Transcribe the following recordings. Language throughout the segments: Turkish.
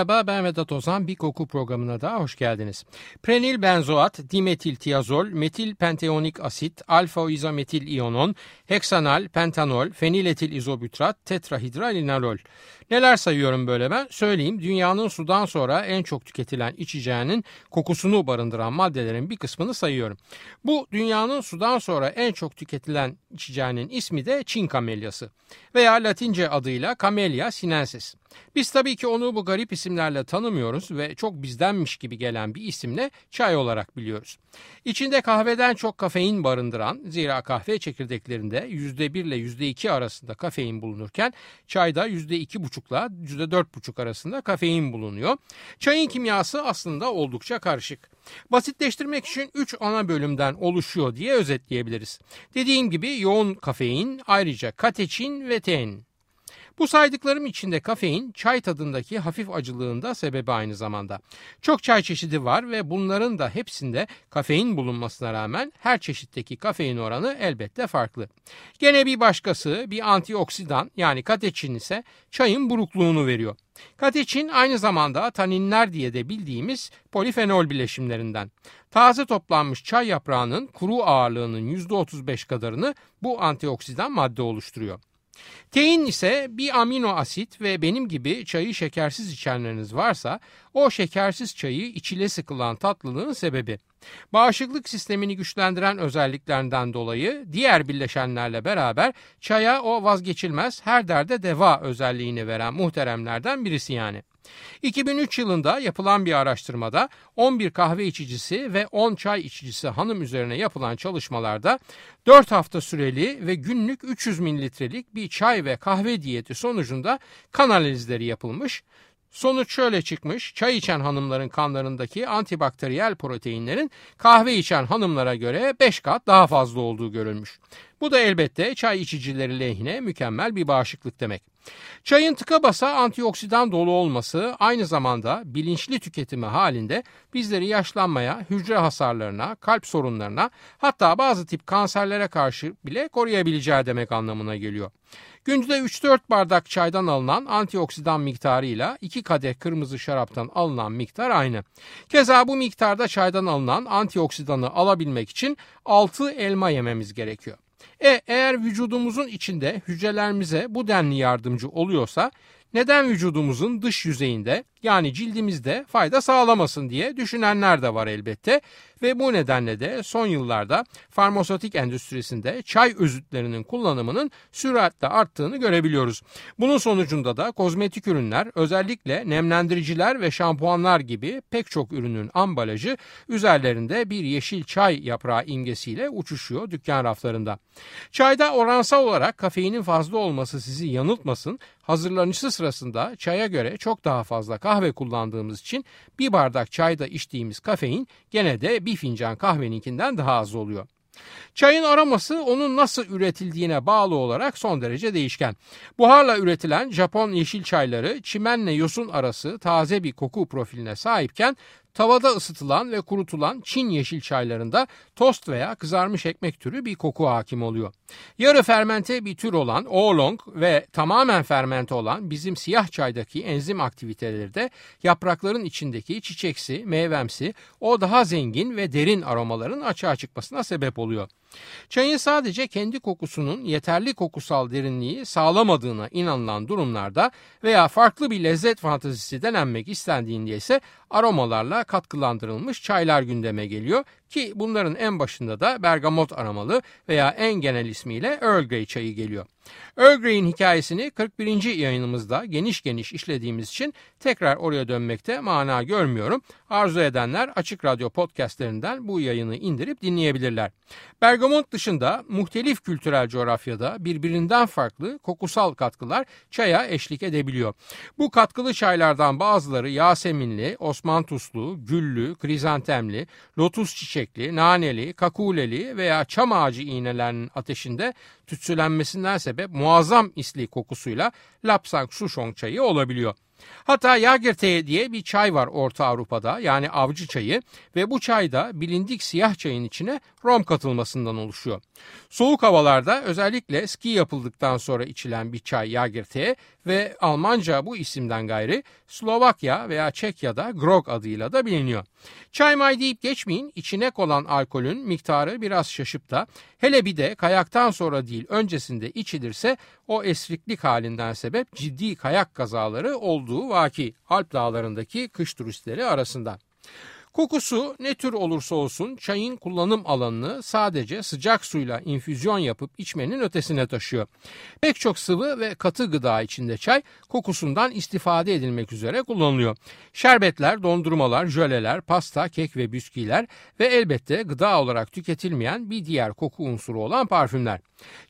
Merhaba ben Vedat Ozan. Bir koku programına da hoş geldiniz. Prenil benzoat, dimetil tiazol, metil penteonik asit, alfa izometil iyonon, heksanal, pentanol, feniletil izobütrat, tetrahidralinalol. Neler sayıyorum böyle ben? Söyleyeyim. Dünyanın sudan sonra en çok tüketilen içeceğinin kokusunu barındıran maddelerin bir kısmını sayıyorum. Bu dünyanın sudan sonra en çok tüketilen içeceğinin ismi de Çin kamelyası veya Latince adıyla Camellia sinensis. Biz tabii ki onu bu garip isimlerle tanımıyoruz ve çok bizdenmiş gibi gelen bir isimle çay olarak biliyoruz. İçinde kahveden çok kafein barındıran zira kahve çekirdeklerinde %1 ile %2 arasında kafein bulunurken çayda %2,5 ile %4,5 arasında kafein bulunuyor. Çayın kimyası aslında oldukça karışık. Basitleştirmek için 3 ana bölümden oluşuyor diye özetleyebiliriz. Dediğim gibi yoğun kafein, ayrıca kateçin ve tein. Bu saydıklarım içinde kafein çay tadındaki hafif acılığın da sebebi aynı zamanda. Çok çay çeşidi var ve bunların da hepsinde kafein bulunmasına rağmen her çeşitteki kafein oranı elbette farklı. Gene bir başkası bir antioksidan yani kateçin ise çayın burukluğunu veriyor. Kateçin aynı zamanda taninler diye de bildiğimiz polifenol bileşimlerinden. Taze toplanmış çay yaprağının kuru ağırlığının %35 kadarını bu antioksidan madde oluşturuyor. Tein ise bir amino asit ve benim gibi çayı şekersiz içenleriniz varsa o şekersiz çayı içile sıkılan tatlılığın sebebi. Bağışıklık sistemini güçlendiren özelliklerinden dolayı diğer bileşenlerle beraber çaya o vazgeçilmez her derde deva özelliğini veren muhteremlerden birisi yani. 2003 yılında yapılan bir araştırmada 11 kahve içicisi ve 10 çay içicisi hanım üzerine yapılan çalışmalarda 4 hafta süreli ve günlük 300 mililitrelik bir çay ve kahve diyeti sonucunda kan analizleri yapılmış. Sonuç şöyle çıkmış. Çay içen hanımların kanlarındaki antibakteriyel proteinlerin kahve içen hanımlara göre 5 kat daha fazla olduğu görülmüş. Bu da elbette çay içicileri lehine mükemmel bir bağışıklık demek. Çayın tıka basa antioksidan dolu olması aynı zamanda bilinçli tüketimi halinde bizleri yaşlanmaya, hücre hasarlarına, kalp sorunlarına hatta bazı tip kanserlere karşı bile koruyabileceği demek anlamına geliyor. Günde 3-4 bardak çaydan alınan antioksidan miktarıyla 2 kadeh kırmızı şaraptan alınan miktar aynı. Keza bu miktarda çaydan alınan antioksidanı alabilmek için 6 elma yememiz gerekiyor. E, eğer vücudumuzun içinde hücrelerimize bu denli yardımcı oluyorsa neden vücudumuzun dış yüzeyinde yani cildimizde fayda sağlamasın diye düşünenler de var elbette ve bu nedenle de son yıllarda farmasötik endüstrisinde çay özütlerinin kullanımının süratle arttığını görebiliyoruz. Bunun sonucunda da kozmetik ürünler özellikle nemlendiriciler ve şampuanlar gibi pek çok ürünün ambalajı üzerlerinde bir yeşil çay yaprağı imgesiyle uçuşuyor dükkan raflarında. Çayda oransal olarak kafeinin fazla olması sizi yanıltmasın. Hazırlanışı sırasında çaya göre çok daha fazla kahve kullandığımız için bir bardak çayda içtiğimiz kafein gene de bir fincan kahveninkinden daha az oluyor. Çayın aroması onun nasıl üretildiğine bağlı olarak son derece değişken. Buharla üretilen Japon yeşil çayları çimenle yosun arası taze bir koku profiline sahipken Tavada ısıtılan ve kurutulan Çin yeşil çaylarında tost veya kızarmış ekmek türü bir koku hakim oluyor. Yarı fermente bir tür olan oolong ve tamamen fermente olan bizim siyah çaydaki enzim aktiviteleri de yaprakların içindeki çiçeksi, meyvemsi, o daha zengin ve derin aromaların açığa çıkmasına sebep oluyor. Çayın sadece kendi kokusunun yeterli kokusal derinliği sağlamadığına inanılan durumlarda veya farklı bir lezzet fantazisi denenmek istendiğinde ise aromalarla katkılandırılmış çaylar gündeme geliyor ki bunların en başında da bergamot aromalı veya en genel ismiyle Earl Grey çayı geliyor. Earl Grey'in hikayesini 41. yayınımızda geniş geniş işlediğimiz için tekrar oraya dönmekte mana görmüyorum. Arzu edenler Açık Radyo podcastlerinden bu yayını indirip dinleyebilirler. Bergamot dışında muhtelif kültürel coğrafyada birbirinden farklı kokusal katkılar çaya eşlik edebiliyor. Bu katkılı çaylardan bazıları Yaseminli, Osman Tuslu, Güllü, Krizantemli, Lotus çiçekli, naneli, kakuleli veya çam ağacı iğnelerinin ateşinde tütsülenmesinden sebep muazzam isli kokusuyla Lapsang Şuşong çayı olabiliyor. Hatta Yagertee diye bir çay var Orta Avrupa'da yani avcı çayı ve bu çay da bilindik siyah çayın içine rom katılmasından oluşuyor. Soğuk havalarda özellikle ski yapıldıktan sonra içilen bir çay Yagertee ve Almanca bu isimden gayri Slovakya veya Çekya'da Grog adıyla da biliniyor. Çay may deyip geçmeyin içine konan alkolün miktarı biraz şaşıp da hele bir de kayaktan sonra değil öncesinde içilirse o esriklik halinden sebep ciddi kayak kazaları olduğu vaki Alp dağlarındaki kış turistleri arasında. Kokusu ne tür olursa olsun çayın kullanım alanını sadece sıcak suyla infüzyon yapıp içmenin ötesine taşıyor. Pek çok sıvı ve katı gıda içinde çay kokusundan istifade edilmek üzere kullanılıyor. Şerbetler, dondurmalar, jöleler, pasta, kek ve bisküviler ve elbette gıda olarak tüketilmeyen bir diğer koku unsuru olan parfümler.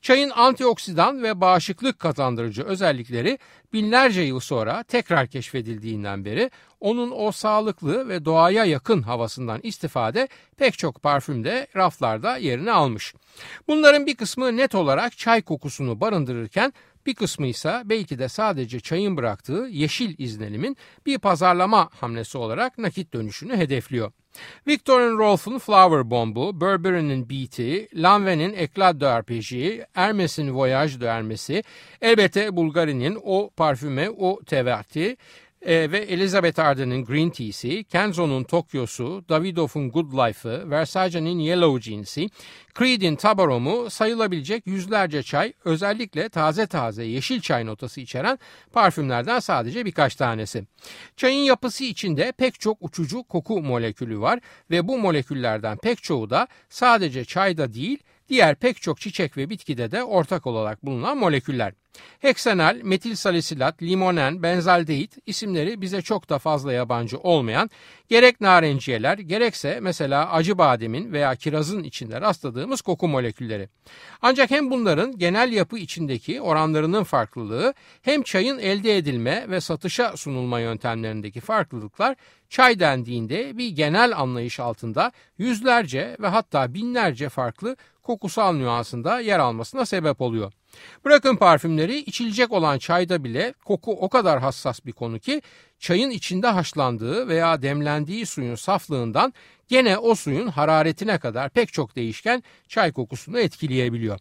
Çayın antioksidan ve bağışıklık kazandırıcı özellikleri binlerce yıl sonra tekrar keşfedildiğinden beri onun o sağlıklı ve doğaya yakın havasından istifade pek çok parfümde raflarda yerini almış. Bunların bir kısmı net olarak çay kokusunu barındırırken bir kısmı ise belki de sadece çayın bıraktığı yeşil izlenimin bir pazarlama hamlesi olarak nakit dönüşünü hedefliyor. Victor Rolf'un Flower Bomb'u, Burberry'nin Beat'i, Lanvin'in Eclat de RPG, Hermes'in Voyage de elbette Bulgari'nin o parfüme, o teverti, e, ve Elizabeth Arden'in Green Tea'si, Kenzo'nun Tokyo'su, Davidoff'un Good Life'ı, Versace'nin Yellow Jeans'i, Creed'in Tabarom'u sayılabilecek yüzlerce çay, özellikle taze taze yeşil çay notası içeren parfümlerden sadece birkaç tanesi. Çayın yapısı içinde pek çok uçucu koku molekülü var ve bu moleküllerden pek çoğu da sadece çayda değil, diğer pek çok çiçek ve bitkide de ortak olarak bulunan moleküller. Heksenal, metil salisilat, limonen, benzaldehit isimleri bize çok da fazla yabancı olmayan gerek narenciyeler gerekse mesela acı bademin veya kirazın içinde rastladığımız koku molekülleri. Ancak hem bunların genel yapı içindeki oranlarının farklılığı hem çayın elde edilme ve satışa sunulma yöntemlerindeki farklılıklar çay dendiğinde bir genel anlayış altında yüzlerce ve hatta binlerce farklı kokusal nüansında yer almasına sebep oluyor. Bırakın parfümleri içilecek olan çayda bile koku o kadar hassas bir konu ki çayın içinde haşlandığı veya demlendiği suyun saflığından gene o suyun hararetine kadar pek çok değişken çay kokusunu etkileyebiliyor.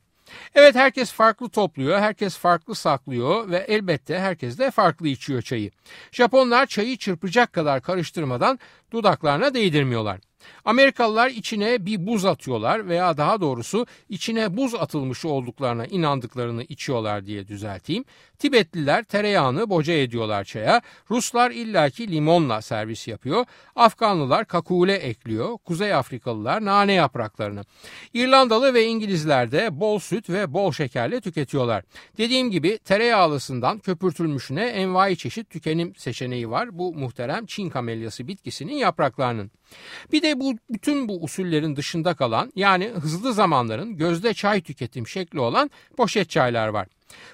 Evet herkes farklı topluyor, herkes farklı saklıyor ve elbette herkes de farklı içiyor çayı. Japonlar çayı çırpacak kadar karıştırmadan dudaklarına değdirmiyorlar. Amerikalılar içine bir buz atıyorlar veya daha doğrusu içine buz atılmış olduklarına inandıklarını içiyorlar diye düzelteyim. Tibetliler tereyağını boca ediyorlar çaya. Ruslar illaki limonla servis yapıyor. Afganlılar kakule ekliyor. Kuzey Afrikalılar nane yapraklarını. İrlandalı ve İngilizler de bol süt ve bol şekerle tüketiyorlar. Dediğim gibi tereyağlısından köpürtülmüşüne envai çeşit tükenim seçeneği var. Bu muhterem Çin kamelyası bitkisinin yapraklarının. Bir de bu bütün bu usullerin dışında kalan yani hızlı zamanların gözde çay tüketim şekli olan poşet çaylar var.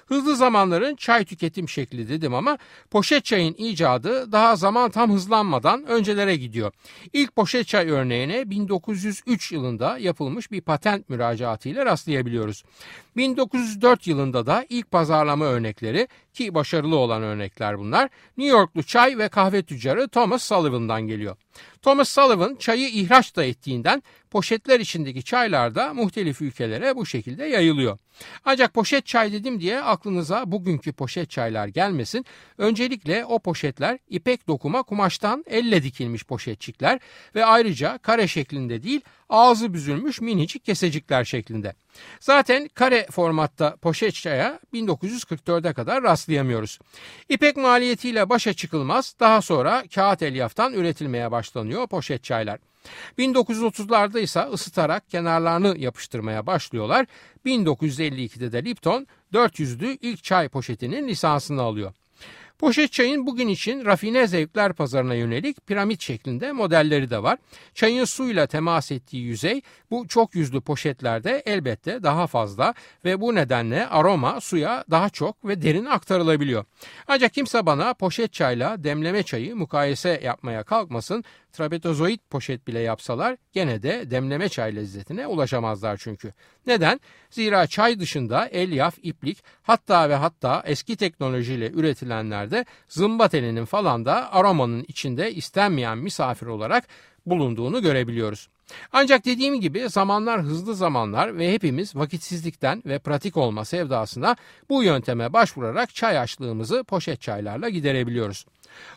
Hızlı zamanların çay tüketim şekli dedim ama poşet çayın icadı daha zaman tam hızlanmadan öncelere gidiyor. İlk poşet çay örneğine 1903 yılında yapılmış bir patent müracaatı ile rastlayabiliyoruz. 1904 yılında da ilk pazarlama örnekleri ki başarılı olan örnekler bunlar New Yorklu çay ve kahve tüccarı Thomas Sullivan'dan geliyor. Thomas Sullivan çayı ihraç da ettiğinden poşetler içindeki çaylar da muhtelif ülkelere bu şekilde yayılıyor. Ancak poşet çay dedim diye aklınıza bugünkü poşet çaylar gelmesin. Öncelikle o poşetler ipek dokuma kumaştan elle dikilmiş poşetçikler ve ayrıca kare şeklinde değil ağzı büzülmüş minicik kesecikler şeklinde. Zaten kare formatta poşet çaya 1944'e kadar rastlayamıyoruz. İpek maliyetiyle başa çıkılmaz daha sonra kağıt elyaftan üretilmeye başlanıyor poşet çaylar. 1930'larda ise ısıtarak kenarlarını yapıştırmaya başlıyorlar. 1952'de de Lipton 400'lü ilk çay poşetinin lisansını alıyor. Poşet çayın bugün için rafine zevkler pazarına yönelik piramit şeklinde modelleri de var. Çayın suyla temas ettiği yüzey bu çok yüzlü poşetlerde elbette daha fazla ve bu nedenle aroma suya daha çok ve derin aktarılabiliyor. Ancak kimse bana poşet çayla demleme çayı mukayese yapmaya kalkmasın. Trapetozoid poşet bile yapsalar gene de demleme çay lezzetine ulaşamazlar çünkü. Neden? Zira çay dışında elyaf, iplik hatta ve hatta eski teknolojiyle üretilenlerde zımba telinin falan da aromanın içinde istenmeyen misafir olarak bulunduğunu görebiliyoruz. Ancak dediğim gibi zamanlar hızlı zamanlar ve hepimiz vakitsizlikten ve pratik olma sevdasına bu yönteme başvurarak çay açlığımızı poşet çaylarla giderebiliyoruz.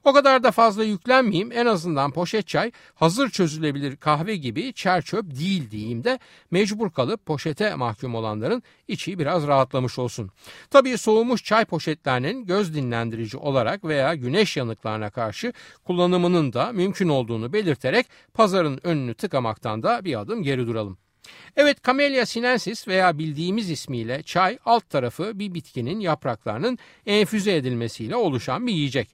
O kadar da fazla yüklenmeyeyim en azından poşet çay hazır çözülebilir kahve gibi çer çöp değil diyeyim de mecbur kalıp poşete mahkum olanların içi biraz rahatlamış olsun. Tabii soğumuş çay poşetlerinin göz dinlendirici olarak veya güneş yanıklarına karşı kullanımının da mümkün olduğunu belirterek pazarın önünü tıkamaktan da bir adım geri duralım. Evet Camellia sinensis veya bildiğimiz ismiyle çay alt tarafı bir bitkinin yapraklarının enfüze edilmesiyle oluşan bir yiyecek.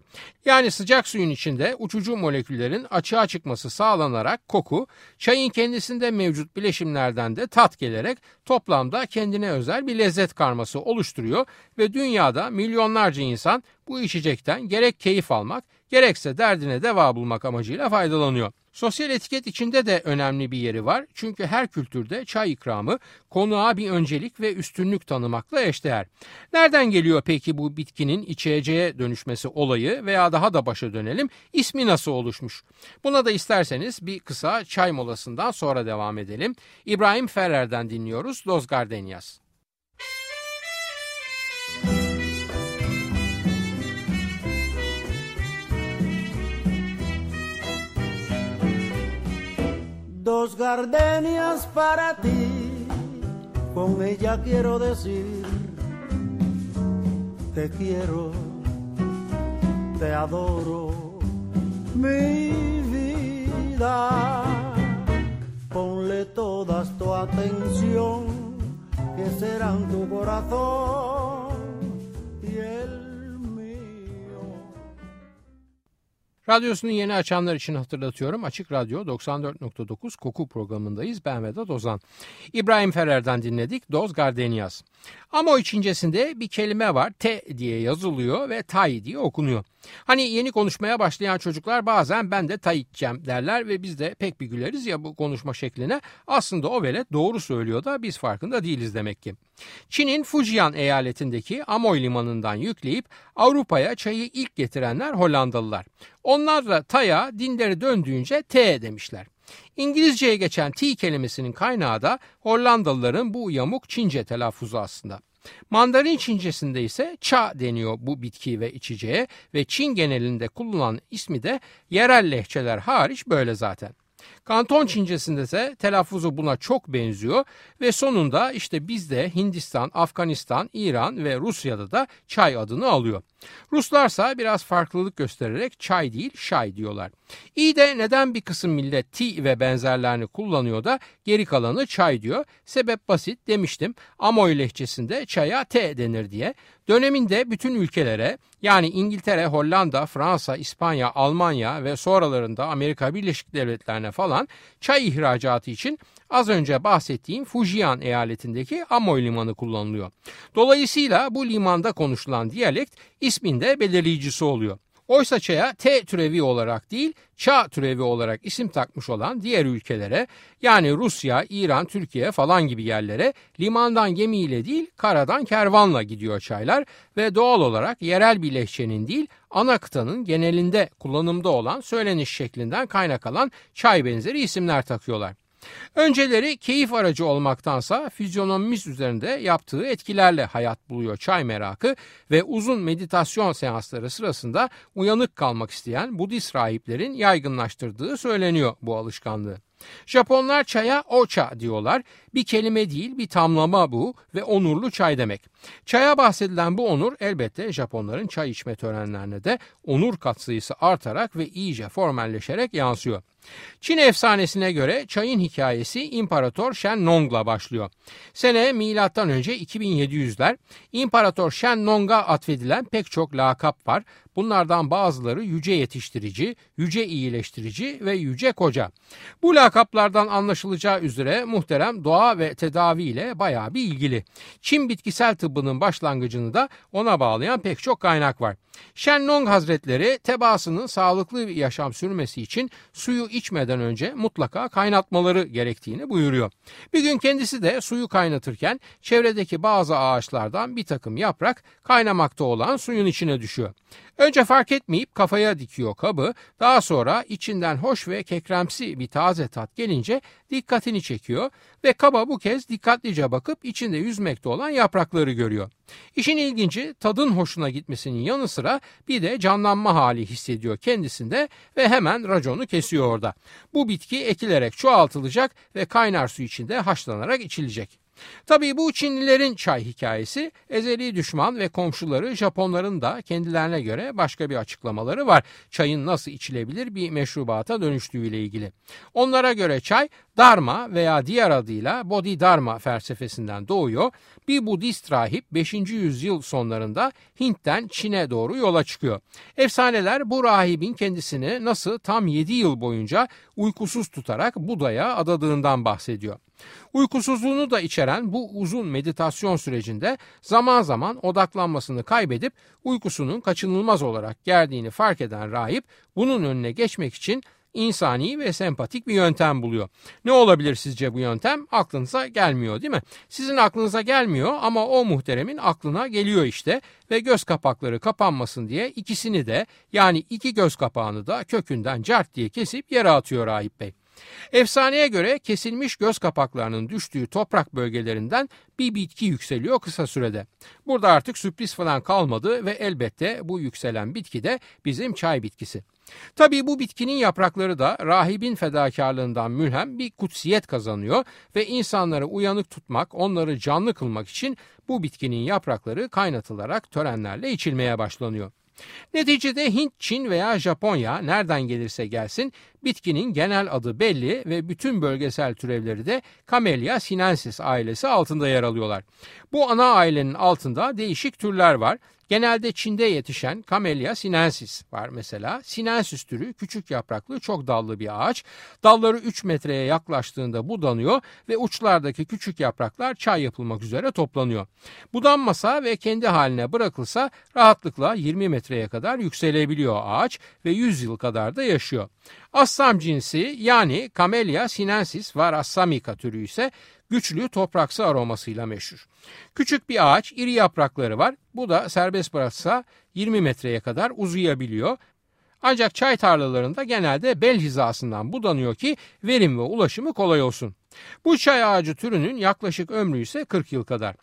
Yani sıcak suyun içinde uçucu moleküllerin açığa çıkması sağlanarak koku, çayın kendisinde mevcut bileşimlerden de tat gelerek toplamda kendine özel bir lezzet karması oluşturuyor ve dünyada milyonlarca insan bu içecekten gerek keyif almak gerekse derdine deva bulmak amacıyla faydalanıyor. Sosyal etiket içinde de önemli bir yeri var. Çünkü her kültürde çay ikramı konuğa bir öncelik ve üstünlük tanımakla eşdeğer. Nereden geliyor peki bu bitkinin içeceğe dönüşmesi olayı veya daha da başa dönelim ismi nasıl oluşmuş? Buna da isterseniz bir kısa çay molasından sonra devam edelim. İbrahim Ferrer'den dinliyoruz Los Gardenias. Dos gardenias para ti, con ella quiero decir, te quiero, te adoro, mi vida. Ponle todas tu atención, que serán tu corazón Radyosunu yeni açanlar için hatırlatıyorum. Açık Radyo 94.9 Koku programındayız. Ben Vedat Ozan. İbrahim Ferer'den dinledik. Doz Gardenias. Ama o içincesinde bir kelime var. T diye yazılıyor ve tay diye okunuyor. Hani yeni konuşmaya başlayan çocuklar bazen ben de tay içeceğim derler ve biz de pek bir güleriz ya bu konuşma şekline. Aslında o velet doğru söylüyor da biz farkında değiliz demek ki. Çin'in Fujian eyaletindeki Amoy limanından yükleyip Avrupa'ya çayı ilk getirenler Hollandalılar. Onlar da taya dinleri döndüğünce T demişler. İngilizceye geçen T kelimesinin kaynağı da Hollandalıların bu yamuk Çince telaffuzu aslında. Mandarin Çincesinde ise ça deniyor bu bitki ve içeceğe ve Çin genelinde kullanılan ismi de yerel lehçeler hariç böyle zaten. Kanton Çincesinde ise telaffuzu buna çok benziyor ve sonunda işte bizde Hindistan, Afganistan, İran ve Rusya'da da çay adını alıyor. Ruslarsa biraz farklılık göstererek çay değil şay diyorlar. İyi de neden bir kısım millet ti ve benzerlerini kullanıyor da geri kalanı çay diyor? Sebep basit demiştim. Amoy lehçesinde çaya te denir diye. Döneminde bütün ülkelere yani İngiltere, Hollanda, Fransa, İspanya, Almanya ve sonralarında Amerika Birleşik Devletleri'ne falan çay ihracatı için az önce bahsettiğim Fujian eyaletindeki Amoy limanı kullanılıyor. Dolayısıyla bu limanda konuşulan diyalekt isminde belirleyicisi oluyor. Oysa çaya T türevi olarak değil Ça türevi olarak isim takmış olan diğer ülkelere yani Rusya, İran, Türkiye falan gibi yerlere limandan gemiyle değil karadan kervanla gidiyor çaylar ve doğal olarak yerel bir lehçenin değil ana kıtanın genelinde kullanımda olan söyleniş şeklinden kaynak alan çay benzeri isimler takıyorlar. Önceleri keyif aracı olmaktansa fizyonomimiz üzerinde yaptığı etkilerle hayat buluyor çay merakı ve uzun meditasyon seansları sırasında uyanık kalmak isteyen Budist rahiplerin yaygınlaştırdığı söyleniyor bu alışkanlığı. Japonlar çaya ocha diyorlar. Bir kelime değil bir tamlama bu ve onurlu çay demek. Çaya bahsedilen bu onur elbette Japonların çay içme törenlerine de onur katsayısı artarak ve iyice formalleşerek yansıyor. Çin efsanesine göre çayın hikayesi İmparator Shen Nong'la başlıyor. Sene milattan önce 2700'ler İmparator Shen Nong'a atfedilen pek çok lakap var. Bunlardan bazıları yüce yetiştirici, yüce iyileştirici ve yüce koca. Bu lakaplardan anlaşılacağı üzere muhterem doğa ve tedavi ile bayağı bir ilgili. Çin bitkisel tıbbının başlangıcını da ona bağlayan pek çok kaynak var. Shenlong Hazretleri tebaasının sağlıklı bir yaşam sürmesi için suyu içmeden önce mutlaka kaynatmaları gerektiğini buyuruyor. Bir gün kendisi de suyu kaynatırken çevredeki bazı ağaçlardan bir takım yaprak kaynamakta olan suyun içine düşüyor. Önce fark etmeyip kafaya dikiyor kabı, daha sonra içinden hoş ve kekremsi bir taze tat gelince dikkatini çekiyor ve kaba bu kez dikkatlice bakıp içinde yüzmekte olan yaprakları görüyor. İşin ilginci tadın hoşuna gitmesinin yanı sıra bir de canlanma hali hissediyor kendisinde ve hemen raconu kesiyor orada. Bu bitki ekilerek çoğaltılacak ve kaynar su içinde haşlanarak içilecek. Tabii bu Çinlilerin çay hikayesi ezeli düşman ve komşuları Japonların da kendilerine göre başka bir açıklamaları var. Çayın nasıl içilebilir bir meşrubata dönüştüğüyle ilgili. Onlara göre çay Dharma veya diğer adıyla Bodhidharma felsefesinden doğuyor. Bir Budist rahip 5. yüzyıl sonlarında Hint'ten Çin'e doğru yola çıkıyor. Efsaneler bu rahibin kendisini nasıl tam 7 yıl boyunca uykusuz tutarak Buda'ya adadığından bahsediyor. Uykusuzluğunu da içeren bu uzun meditasyon sürecinde zaman zaman odaklanmasını kaybedip uykusunun kaçınılmaz olarak geldiğini fark eden rahip bunun önüne geçmek için insani ve sempatik bir yöntem buluyor. Ne olabilir sizce bu yöntem? Aklınıza gelmiyor değil mi? Sizin aklınıza gelmiyor ama o muhteremin aklına geliyor işte ve göz kapakları kapanmasın diye ikisini de yani iki göz kapağını da kökünden cart diye kesip yere atıyor rahip bey. Efsaneye göre kesilmiş göz kapaklarının düştüğü toprak bölgelerinden bir bitki yükseliyor kısa sürede. Burada artık sürpriz falan kalmadı ve elbette bu yükselen bitki de bizim çay bitkisi. Tabii bu bitkinin yaprakları da rahibin fedakarlığından mülhem bir kutsiyet kazanıyor ve insanları uyanık tutmak, onları canlı kılmak için bu bitkinin yaprakları kaynatılarak törenlerle içilmeye başlanıyor. Neticede Hint, Çin veya Japonya nereden gelirse gelsin bitkinin genel adı belli ve bütün bölgesel türevleri de Camellia sinensis ailesi altında yer alıyorlar. Bu ana ailenin altında değişik türler var. Genelde Çin'de yetişen Camellia sinensis var mesela. Sinensis türü küçük yapraklı çok dallı bir ağaç. Dalları 3 metreye yaklaştığında budanıyor ve uçlardaki küçük yapraklar çay yapılmak üzere toplanıyor. Budanmasa ve kendi haline bırakılsa rahatlıkla 20 metreye kadar yükselebiliyor ağaç ve 100 yıl kadar da yaşıyor. Assam cinsi yani Camellia sinensis var assamica türü ise güçlü topraksı aromasıyla meşhur. Küçük bir ağaç, iri yaprakları var. Bu da serbest bıraksa 20 metreye kadar uzayabiliyor. Ancak çay tarlalarında genelde bel hizasından budanıyor ki verim ve ulaşımı kolay olsun. Bu çay ağacı türünün yaklaşık ömrü ise 40 yıl kadar.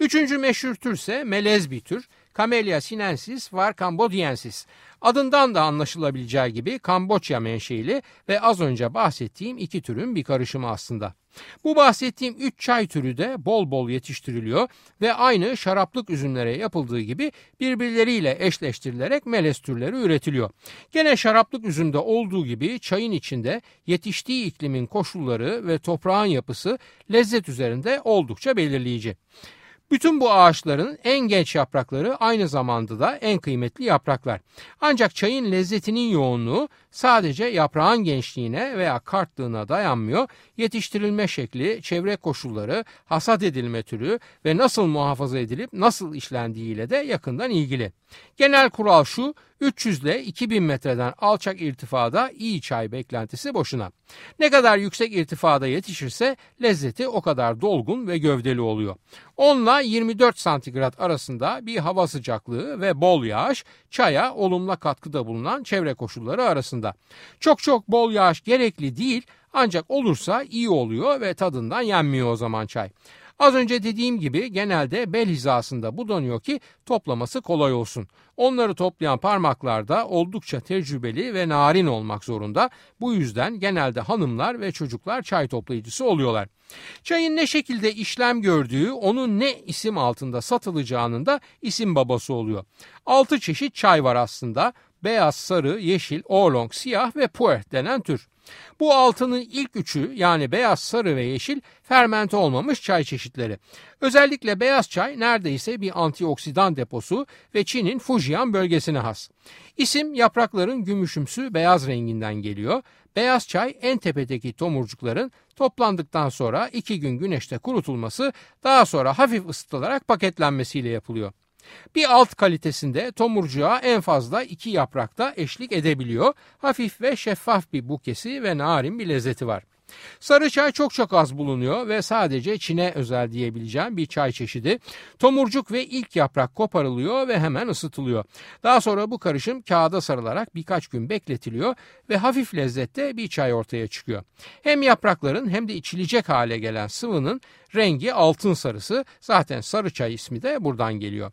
Üçüncü meşhur tür ise melez bir tür. Camellia sinensis var cambodiensis. Adından da anlaşılabileceği gibi Kamboçya menşeili ve az önce bahsettiğim iki türün bir karışımı aslında. Bu bahsettiğim üç çay türü de bol bol yetiştiriliyor ve aynı şaraplık üzümlere yapıldığı gibi birbirleriyle eşleştirilerek melez türleri üretiliyor. Gene şaraplık üzümde olduğu gibi çayın içinde yetiştiği iklimin koşulları ve toprağın yapısı lezzet üzerinde oldukça belirleyici. Bütün bu ağaçların en genç yaprakları aynı zamanda da en kıymetli yapraklar. Ancak çayın lezzetinin yoğunluğu sadece yaprağın gençliğine veya kartlığına dayanmıyor. Yetiştirilme şekli, çevre koşulları, hasat edilme türü ve nasıl muhafaza edilip nasıl işlendiğiyle de yakından ilgili. Genel kural şu, 300 ile 2000 metreden alçak irtifada iyi çay beklentisi boşuna. Ne kadar yüksek irtifada yetişirse lezzeti o kadar dolgun ve gövdeli oluyor. 10 ile 24 santigrat arasında bir hava sıcaklığı ve bol yağış çaya olumlu katkıda bulunan çevre koşulları arasında. Çok çok bol yağış gerekli değil ancak olursa iyi oluyor ve tadından yenmiyor o zaman çay. Az önce dediğim gibi genelde bel hizasında budanıyor ki toplaması kolay olsun. Onları toplayan parmaklar da oldukça tecrübeli ve narin olmak zorunda. Bu yüzden genelde hanımlar ve çocuklar çay toplayıcısı oluyorlar. Çayın ne şekilde işlem gördüğü, onun ne isim altında satılacağının da isim babası oluyor. Altı çeşit çay var aslında. Beyaz, sarı, yeşil, oolong, siyah ve puer denen tür. Bu altının ilk üçü yani beyaz, sarı ve yeşil fermente olmamış çay çeşitleri. Özellikle beyaz çay neredeyse bir antioksidan deposu ve Çin'in Fujian bölgesine has. İsim yaprakların gümüşümsü beyaz renginden geliyor. Beyaz çay en tepedeki tomurcukların toplandıktan sonra iki gün güneşte kurutulması daha sonra hafif ısıtılarak paketlenmesiyle yapılıyor. Bir alt kalitesinde tomurcuğa en fazla iki yaprakta eşlik edebiliyor. Hafif ve şeffaf bir bukesi ve narin bir lezzeti var. Sarı çay çok çok az bulunuyor ve sadece Çin'e özel diyebileceğim bir çay çeşidi. Tomurcuk ve ilk yaprak koparılıyor ve hemen ısıtılıyor. Daha sonra bu karışım kağıda sarılarak birkaç gün bekletiliyor ve hafif lezzette bir çay ortaya çıkıyor. Hem yaprakların hem de içilecek hale gelen sıvının rengi altın sarısı zaten sarı çay ismi de buradan geliyor.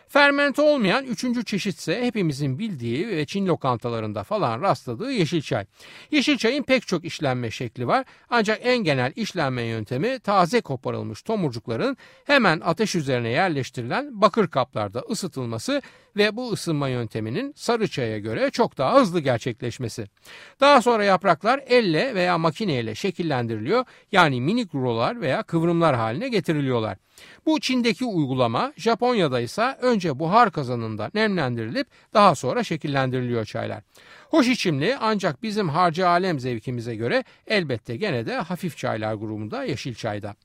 Fermente olmayan üçüncü çeşit ise hepimizin bildiği ve Çin lokantalarında falan rastladığı yeşil çay. Yeşil çayın pek çok işlenme şekli var ancak en genel işlenme yöntemi taze koparılmış tomurcukların hemen ateş üzerine yerleştirilen bakır kaplarda ısıtılması ve bu ısınma yönteminin sarı çaya göre çok daha hızlı gerçekleşmesi. Daha sonra yapraklar elle veya makineyle şekillendiriliyor yani minik rulolar veya kıvrımlar haline getiriliyorlar. Bu Çin'deki uygulama Japonya'da ise önce buhar kazanında nemlendirilip daha sonra şekillendiriliyor çaylar. Hoş içimli ancak bizim harcı alem zevkimize göre elbette gene de hafif çaylar grubunda yeşil çayda.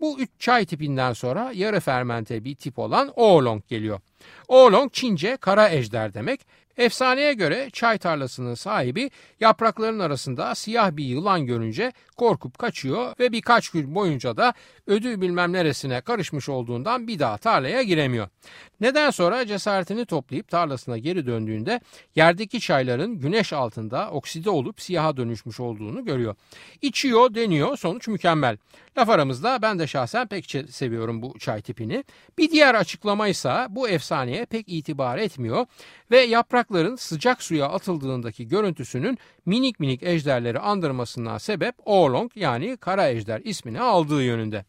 Bu üç çay tipinden sonra yarı fermente bir tip olan oolong geliyor. Oolong Çince kara ejder demek. Efsaneye göre çay tarlasının sahibi yaprakların arasında siyah bir yılan görünce korkup kaçıyor ve birkaç gün boyunca da ödü bilmem neresine karışmış olduğundan bir daha tarlaya giremiyor. Neden sonra cesaretini toplayıp tarlasına geri döndüğünde yerdeki çayların güneş altında okside olup siyaha dönüşmüş olduğunu görüyor. İçiyor, deniyor, sonuç mükemmel. Laf aramızda ben de şahsen pek seviyorum bu çay tipini. Bir diğer açıklama ise bu efsaneye pek itibar etmiyor ve yaprakların sıcak suya atıldığındaki görüntüsünün minik minik ejderleri andırmasından sebep oolong yani kara ejder ismini aldığı yönünde.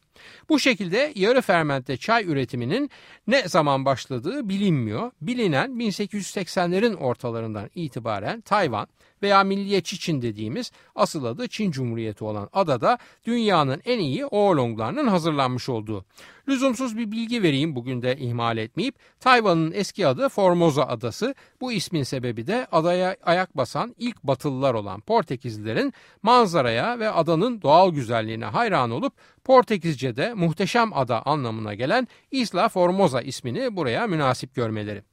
Bu şekilde yarı fermente çay üretiminin ne zaman başladığı bilinmiyor. Bilinen 1880'lerin ortalarından itibaren Tayvan veya Milliyetçi Çin dediğimiz asıl adı Çin Cumhuriyeti olan adada dünyanın en iyi oolonglarının hazırlanmış olduğu. Lüzumsuz bir bilgi vereyim bugün de ihmal etmeyip. Tayvan'ın eski adı Formosa Adası. Bu ismin sebebi de adaya ayak basan ilk batılılar olan Portekizlilerin manzaraya ve adanın doğal güzelliğine hayran olup Portekizce'de muhteşem ada anlamına gelen Isla Formosa ismini buraya münasip görmeleri.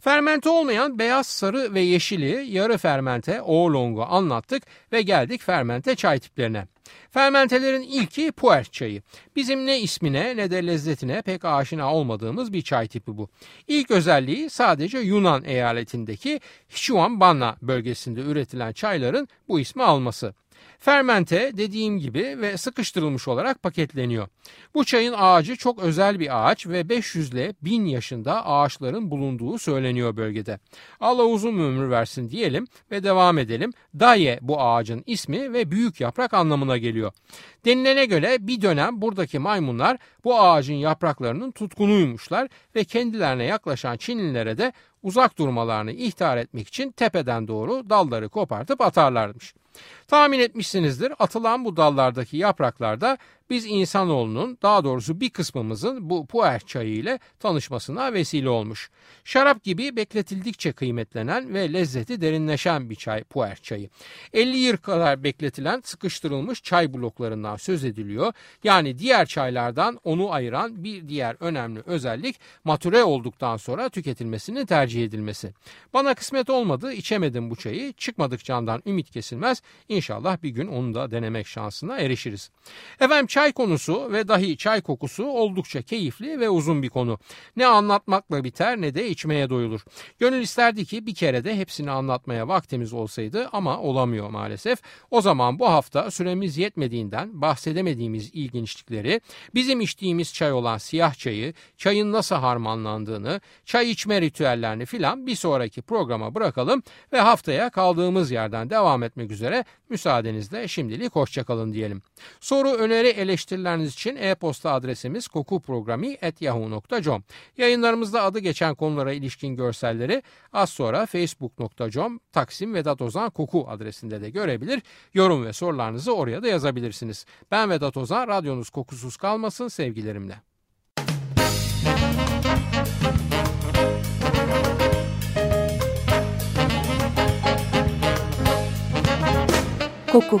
Fermente olmayan beyaz, sarı ve yeşili yarı fermente oolong'u anlattık ve geldik fermente çay tiplerine. Fermentelerin ilki puer çayı. Bizim ne ismine ne de lezzetine pek aşina olmadığımız bir çay tipi bu. İlk özelliği sadece Yunan eyaletindeki Hichuan bölgesinde üretilen çayların bu ismi alması. Fermente dediğim gibi ve sıkıştırılmış olarak paketleniyor. Bu çayın ağacı çok özel bir ağaç ve 500 ile 1000 yaşında ağaçların bulunduğu söyleniyor bölgede. Allah uzun ömür versin diyelim ve devam edelim. Daye bu ağacın ismi ve büyük yaprak anlamına geliyor. Denilene göre bir dönem buradaki maymunlar bu ağacın yapraklarının tutkunuymuşlar ve kendilerine yaklaşan Çinlilere de uzak durmalarını ihtar etmek için tepeden doğru dalları kopartıp atarlarmış. Tahmin etmişsinizdir atılan bu dallardaki yapraklarda biz insanoğlunun daha doğrusu bir kısmımızın bu puer çayı ile tanışmasına vesile olmuş. Şarap gibi bekletildikçe kıymetlenen ve lezzeti derinleşen bir çay puer çayı. 50 yıl kadar bekletilen sıkıştırılmış çay bloklarından söz ediliyor. Yani diğer çaylardan onu ayıran bir diğer önemli özellik matüre olduktan sonra tüketilmesini tercih edilmesi. Bana kısmet olmadı içemedim bu çayı çıkmadık candan ümit kesilmez. İnşallah bir gün onu da denemek şansına erişiriz. Efendim çay Çay konusu ve dahi çay kokusu oldukça keyifli ve uzun bir konu. Ne anlatmakla biter ne de içmeye doyulur. Gönül isterdi ki bir kere de hepsini anlatmaya vaktimiz olsaydı ama olamıyor maalesef. O zaman bu hafta süremiz yetmediğinden bahsedemediğimiz ilginçlikleri, bizim içtiğimiz çay olan siyah çayı, çayın nasıl harmanlandığını, çay içme ritüellerini filan bir sonraki programa bırakalım ve haftaya kaldığımız yerden devam etmek üzere müsaadenizle şimdilik hoşçakalın diyelim. Soru, öneri, eleştirileriniz için e-posta adresimiz kokuprogrami.yahoo.com Yayınlarımızda adı geçen konulara ilişkin görselleri az sonra facebook.com Taksim Vedat Ozan Koku adresinde de görebilir. Yorum ve sorularınızı oraya da yazabilirsiniz. Ben Vedat Ozan, radyonuz kokusuz kalmasın sevgilerimle. Koku